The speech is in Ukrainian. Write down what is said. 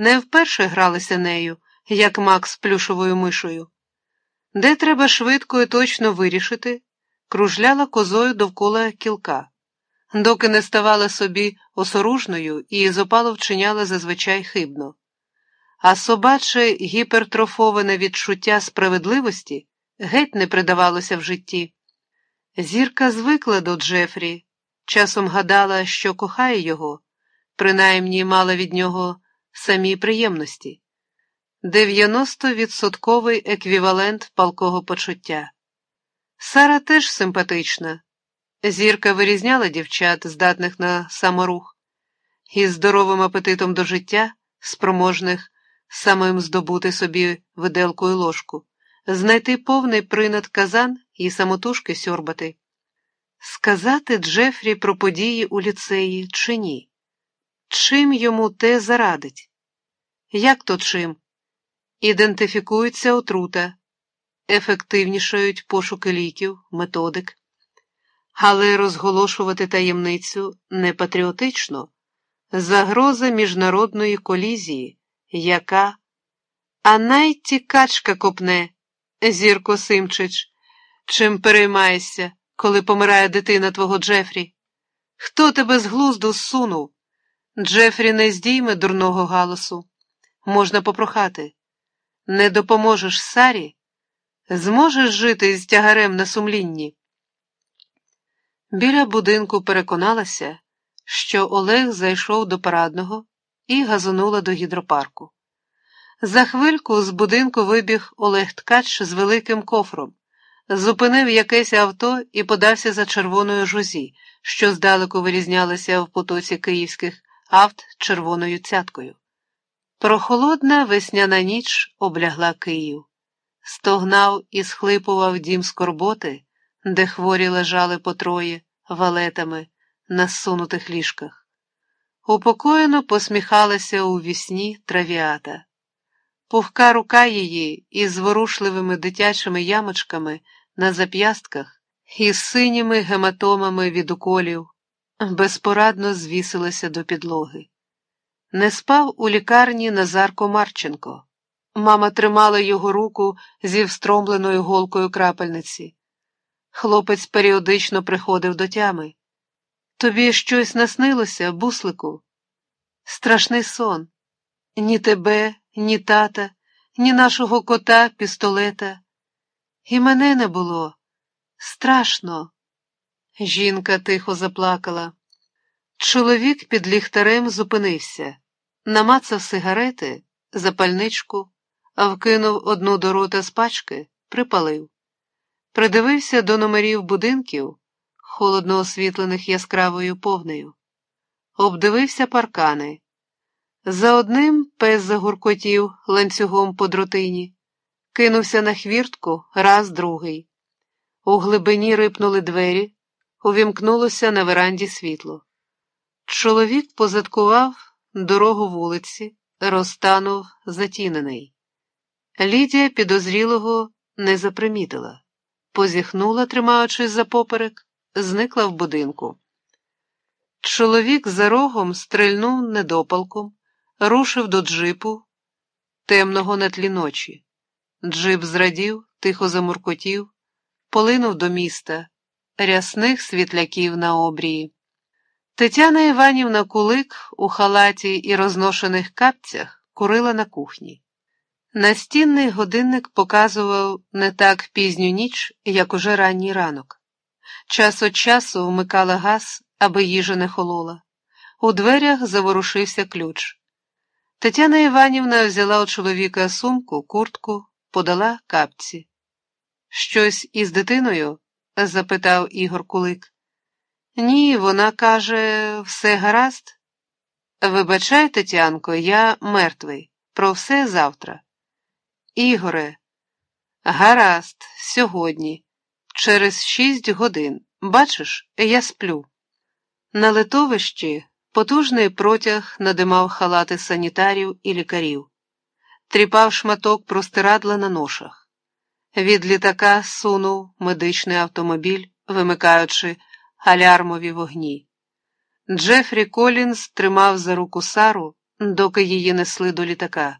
не вперше гралися нею, як Макс плюшовою мишою. Де треба швидко і точно вирішити, кружляла козою довкола кілка, доки не ставала собі осоружною і зопало вчиняла зазвичай хибно. А собаче гіпертрофоване відчуття справедливості геть не придавалося в житті. Зірка звикла до Джефрі, часом гадала, що кохає його, принаймні мала від нього самі приємності. Дев'яностовідсотковий еквівалент палкого почуття. Сара теж симпатична. Зірка вирізняла дівчат, здатних на саморух, і здоровим апетитом до життя, спроможних самим здобути собі виделку і ложку, знайти повний принад казан і самотужки сьорбати. Сказати Джефрі про події у ліцеї чи ні? Чим йому те зарадить? Як то чим? Ідентифікується отрута, ефективнішають пошуки ліків, методик. Але розголошувати таємницю не патріотично, загроза міжнародної колізії, яка, а найтікачка копне, Зірко Симчич, чим переймаєшся, коли помирає дитина твого Джефрі? Хто тебе з глузду зсунув? Джефрі не здійме дурного галасу. Можна попрохати. Не допоможеш Сарі, зможеш жити з тягарем на сумлінні. Біля будинку переконалася, що Олег зайшов до парадного і газонула до гідропарку. За хвильку з будинку вибіг Олег Ткач з великим кофром, зупинив якесь авто і подався за червоною жузі, що здалеку вирізнялася в потоці київських авт червоною цяткою. Прохолодна весняна ніч облягла Київ, стогнав і схлипував дім скорботи, де хворі лежали по троє валетами на сунутих ліжках. Упокоєно посміхалася у вісні травіата. Пухка рука її із зворушливими дитячими ямочками на зап'ястках і синіми гематомами від уколів безпорадно звісилася до підлоги. Не спав у лікарні Назарко Марченко. Мама тримала його руку зі встромленою голкою крапельниці. Хлопець періодично приходив до тями. Тобі щось наснилося, буслику? Страшний сон. Ні тебе, ні тата, ні нашого кота, пістолета. І мене не було. Страшно. Жінка тихо заплакала. Чоловік під ліхтарем зупинився, намацав сигарети, запальничку, вкинув одну до рота з пачки, припалив. Придивився до номерів будинків, холодно освітлених яскравою повнею, обдивився паркани. За одним пес загуркотів ланцюгом по дротині, кинувся на хвіртку раз другий. У глибині рипнули двері, увімкнулося на веранді світло. Чоловік позадкував дорогу вулиці, розтанув затінений. Лідія підозрілого не запримітила, позіхнула, тримаючись за поперек, зникла в будинку. Чоловік за рогом стрельнув недопалком, рушив до джипу, темного на тлі ночі. Джип зрадів, тихо замуркотів, полинув до міста, рясних світляків на обрії. Тетяна Іванівна Кулик у халаті і розношених капцях курила на кухні. Настінний годинник показував не так пізню ніч, як уже ранній ранок. Час від часу вмикала газ, аби їжа не холола. У дверях заворушився ключ. Тетяна Іванівна взяла у чоловіка сумку, куртку, подала капці. Щось із дитиною? Запитав Ігор Кулик. Ні, вона каже, все гаразд. Вибачай, Тетянко, я мертвий. Про все завтра. Ігоре, гаразд, сьогодні, через шість годин. Бачиш, я сплю. На литовищі потужний протяг надимав халати санітарів і лікарів, тріпав шматок простирадла на ношах. Від літака сунув медичний автомобіль, вимикаючи алярмові вогні. Джефрі Колінз тримав за руку Сару, доки її несли до літака.